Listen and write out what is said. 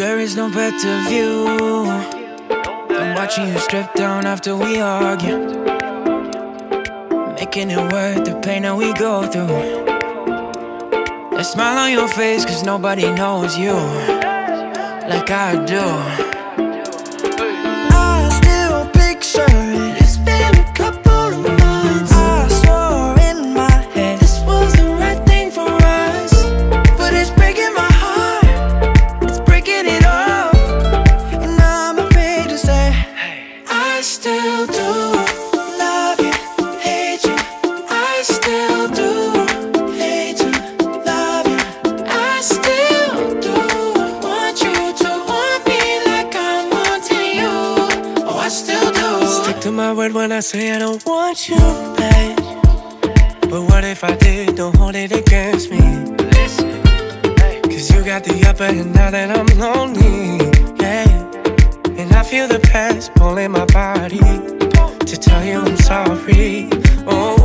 There is no better view than watching you strip down after we argue. Making it worth the pain that we go through. A smile on your face, cause nobody knows you like I do. Stick to my word when I say I don't want you, babe. But what if I did? Don't hold it against me. Cause you got the upper hand now that I'm lonely. Yeah. And I feel the past pulling my body to tell you I'm sorry. Oh,